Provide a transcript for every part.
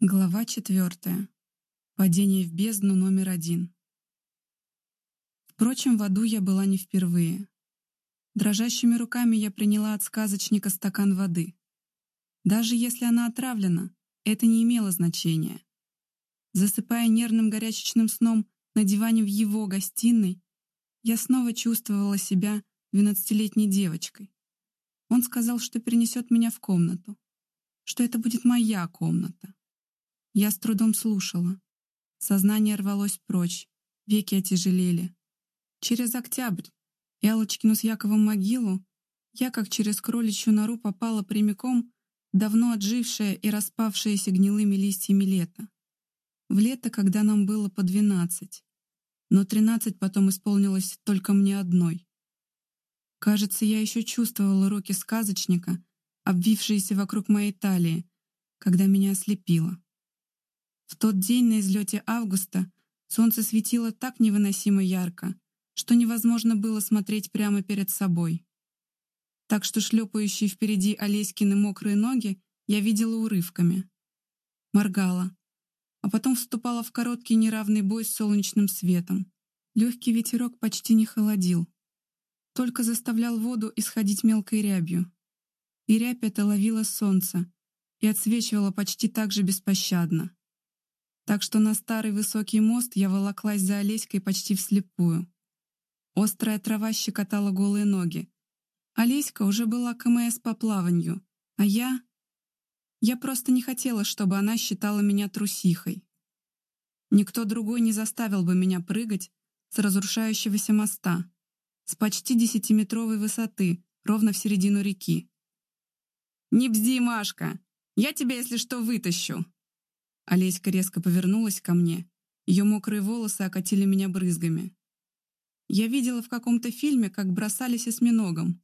Глава четвертая. Падение в бездну номер один. Впрочем, в аду я была не впервые. Дрожащими руками я приняла от сказочника стакан воды. Даже если она отравлена, это не имело значения. Засыпая нервным горячечным сном на диване в его гостиной, я снова чувствовала себя двенадцатилетней девочкой. Он сказал, что перенесет меня в комнату, что это будет моя комната. Я с трудом слушала. Сознание рвалось прочь, веки отяжелели. Через октябрь и Аллочкину с Яковом могилу я, как через кроличью нору, попала прямиком давно отжившее и распавшееся гнилыми листьями лето. В лето, когда нам было по двенадцать. Но тринадцать потом исполнилось только мне одной. Кажется, я еще чувствовала руки сказочника, обвившиеся вокруг моей талии, когда меня ослепило. В тот день на излете августа солнце светило так невыносимо ярко, что невозможно было смотреть прямо перед собой. Так что шлепающие впереди Олеськины мокрые ноги я видела урывками. Моргала, а потом вступала в короткий неравный бой с солнечным светом. Легкий ветерок почти не холодил, только заставлял воду исходить мелкой рябью. И рябь эта ловила солнце и отсвечивала почти так же беспощадно так что на старый высокий мост я волоклась за Олеськой почти вслепую. Острая трава щекотала голые ноги. Олеська уже была КМС по плаванию, а я... Я просто не хотела, чтобы она считала меня трусихой. Никто другой не заставил бы меня прыгать с разрушающегося моста, с почти десятиметровой высоты, ровно в середину реки. «Не бзди, Машка! Я тебя, если что, вытащу!» Олеська резко повернулась ко мне. Ее мокрые волосы окатили меня брызгами. Я видела в каком-то фильме, как бросались осьминогом.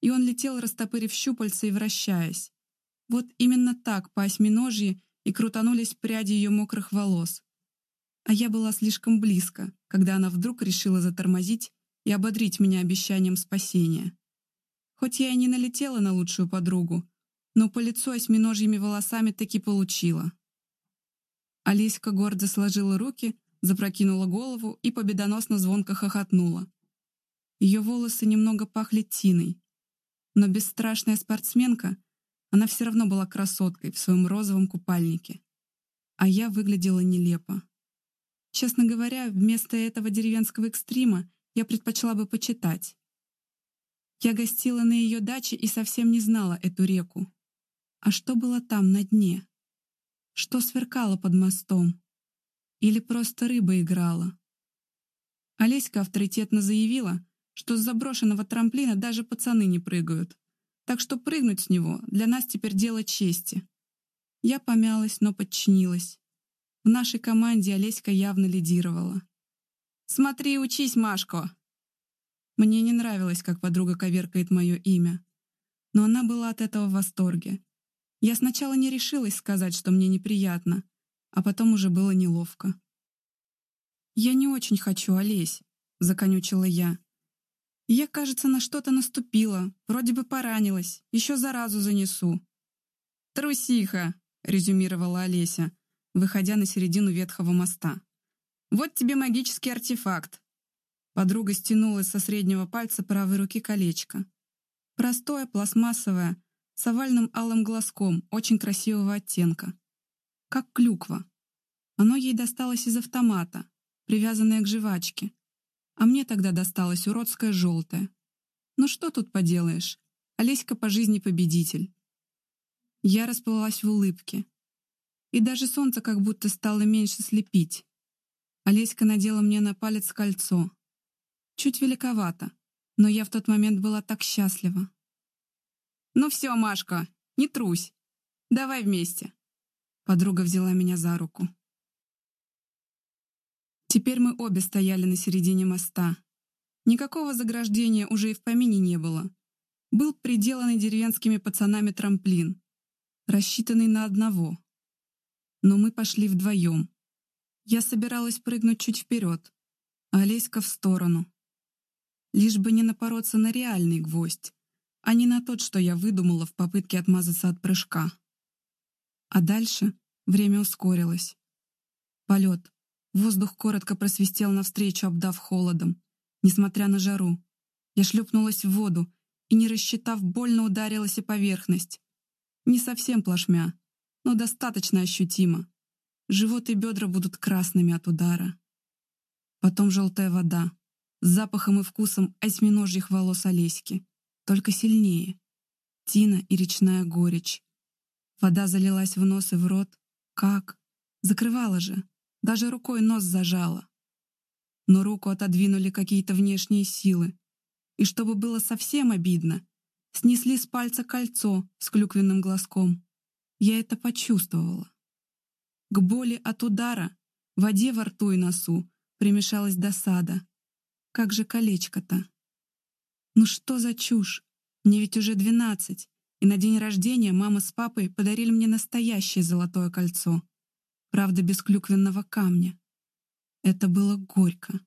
И он летел, растопырив щупальца и вращаясь. Вот именно так по осьминожье и крутанулись пряди ее мокрых волос. А я была слишком близко, когда она вдруг решила затормозить и ободрить меня обещанием спасения. Хоть я и не налетела на лучшую подругу, но по лицу осьминожьими волосами таки получила. Алиська гордо сложила руки, запрокинула голову и победоносно звонко хохотнула. Ее волосы немного пахли тиной. Но бесстрашная спортсменка, она все равно была красоткой в своем розовом купальнике. А я выглядела нелепо. Честно говоря, вместо этого деревенского экстрима я предпочла бы почитать. Я гостила на ее даче и совсем не знала эту реку. А что было там на дне? Что сверкало под мостом. Или просто рыба играла. Олеська авторитетно заявила, что с заброшенного трамплина даже пацаны не прыгают. Так что прыгнуть с него для нас теперь дело чести. Я помялась, но подчинилась. В нашей команде Олеська явно лидировала. «Смотри, учись, Машко!» Мне не нравилось, как подруга коверкает мое имя. Но она была от этого в восторге. Я сначала не решилась сказать, что мне неприятно, а потом уже было неловко. «Я не очень хочу, Олесь», — законючила я. «Я, кажется, на что-то наступила, вроде бы поранилась, еще заразу занесу». «Трусиха», — резюмировала Олеся, выходя на середину ветхого моста. «Вот тебе магический артефакт». Подруга стянула со среднего пальца правой руки колечко. Простое, пластмассовое, с овальным алым глазком очень красивого оттенка. Как клюква. Оно ей досталось из автомата, привязанное к жвачке. А мне тогда досталось уродское желтое. Ну что тут поделаешь? Олеська по жизни победитель. Я расплылась в улыбке. И даже солнце как будто стало меньше слепить. Олеська надела мне на палец кольцо. Чуть великовато, но я в тот момент была так счастлива. «Ну все, Машка, не трусь. Давай вместе». Подруга взяла меня за руку. Теперь мы обе стояли на середине моста. Никакого заграждения уже и в помине не было. Был приделанный деревенскими пацанами трамплин, рассчитанный на одного. Но мы пошли вдвоем. Я собиралась прыгнуть чуть вперед, а Олеська в сторону. Лишь бы не напороться на реальный гвоздь а не на тот, что я выдумала в попытке отмазаться от прыжка. А дальше время ускорилось. Полет. Воздух коротко просвистел навстречу, обдав холодом. Несмотря на жару. Я шлепнулась в воду и, не рассчитав, больно ударилась о поверхность. Не совсем плашмя, но достаточно ощутимо. Живот и бедра будут красными от удара. Потом желтая вода, с запахом и вкусом осьминожьих волос Олеськи, только сильнее. Тина и речная горечь. Вода залилась в нос и в рот. Как? Закрывала же. Даже рукой нос зажала. Но руку отодвинули какие-то внешние силы. И чтобы было совсем обидно, снесли с пальца кольцо с клюквенным глазком. Я это почувствовала. К боли от удара, воде во рту и носу примешалась досада. Как же колечко-то? Ну что за чушь? Мне ведь уже двенадцать, и на день рождения мама с папой подарили мне настоящее золотое кольцо. Правда, без клюквенного камня. Это было горько.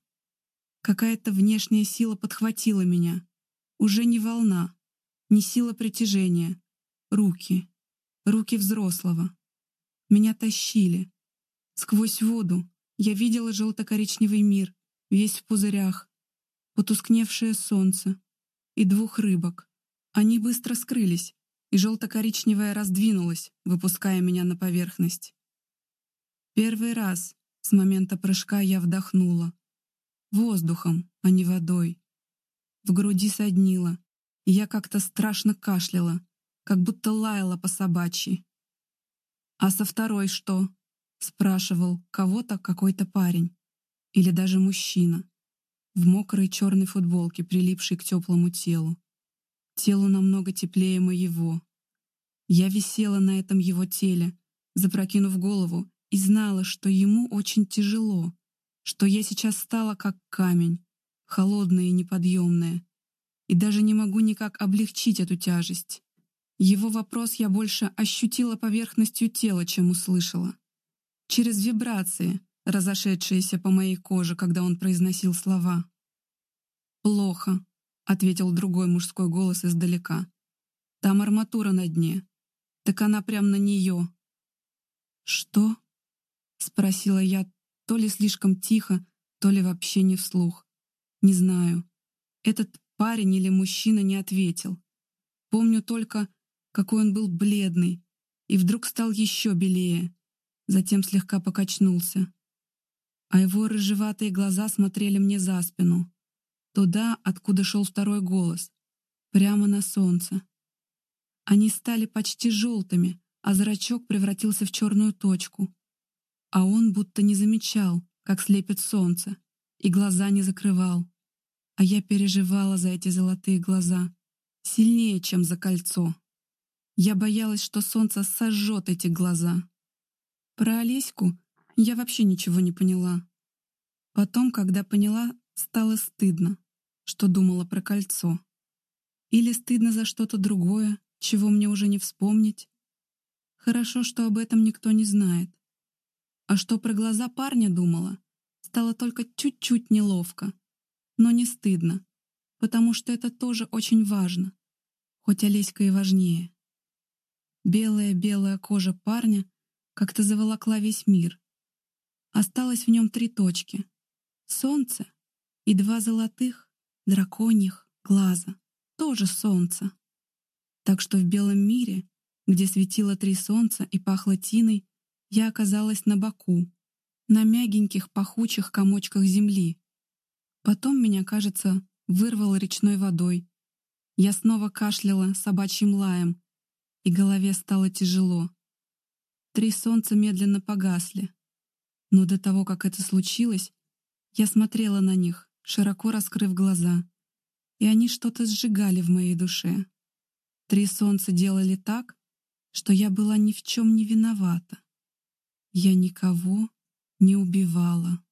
Какая-то внешняя сила подхватила меня. Уже не волна, не сила притяжения. Руки. Руки взрослого. Меня тащили. Сквозь воду я видела желто-коричневый мир, весь в пузырях, потускневшее солнце и двух рыбок. Они быстро скрылись, и желто-коричневая раздвинулась, выпуская меня на поверхность. Первый раз с момента прыжка я вдохнула. Воздухом, а не водой. В груди соднило, и я как-то страшно кашляла, как будто лаяла по собачьи. «А со второй что?» — спрашивал кого-то какой-то парень. Или даже мужчина. В мокрой черной футболке, прилипшей к теплому телу. Телу намного теплее моего. Я висела на этом его теле, запрокинув голову, и знала, что ему очень тяжело, что я сейчас стала как камень, холодная и неподъемная, и даже не могу никак облегчить эту тяжесть. Его вопрос я больше ощутила поверхностью тела, чем услышала. Через вибрации, разошедшиеся по моей коже, когда он произносил слова. «Плохо», — ответил другой мужской голос издалека. «Там арматура на дне. Так она прям на нее». «Что?» — спросила я то ли слишком тихо, то ли вообще не вслух. Не знаю. Этот парень или мужчина не ответил. Помню только, какой он был бледный, и вдруг стал еще белее, затем слегка покачнулся. А его рыжеватые глаза смотрели мне за спину, туда, откуда шел второй голос, прямо на солнце. Они стали почти желтыми, а зрачок превратился в черную точку. А он будто не замечал, как слепит солнце, и глаза не закрывал. А я переживала за эти золотые глаза, сильнее, чем за кольцо. Я боялась, что солнце сожжет эти глаза. Про Олеську я вообще ничего не поняла. Потом, когда поняла, стало стыдно, что думала про кольцо. Или стыдно за что-то другое, чего мне уже не вспомнить. Хорошо, что об этом никто не знает. А что про глаза парня думала, стало только чуть-чуть неловко. Но не стыдно, потому что это тоже очень важно, хоть Олеська и важнее. Белая-белая кожа парня как-то заволокла весь мир. Осталось в нем три точки — солнце и два золотых, драконьих глаза, тоже солнце. Так что в белом мире, где светило три солнца и пахло тиной, я оказалась на боку, на мягеньких пахучих комочках земли. Потом меня, кажется, вырвало речной водой. Я снова кашляла собачьим лаем, и голове стало тяжело. Три солнца медленно погасли. Но до того, как это случилось, я смотрела на них, широко раскрыв глаза, и они что-то сжигали в моей душе. Три солнца делали так, что я была ни в чем не виновата. Я никого не убивала.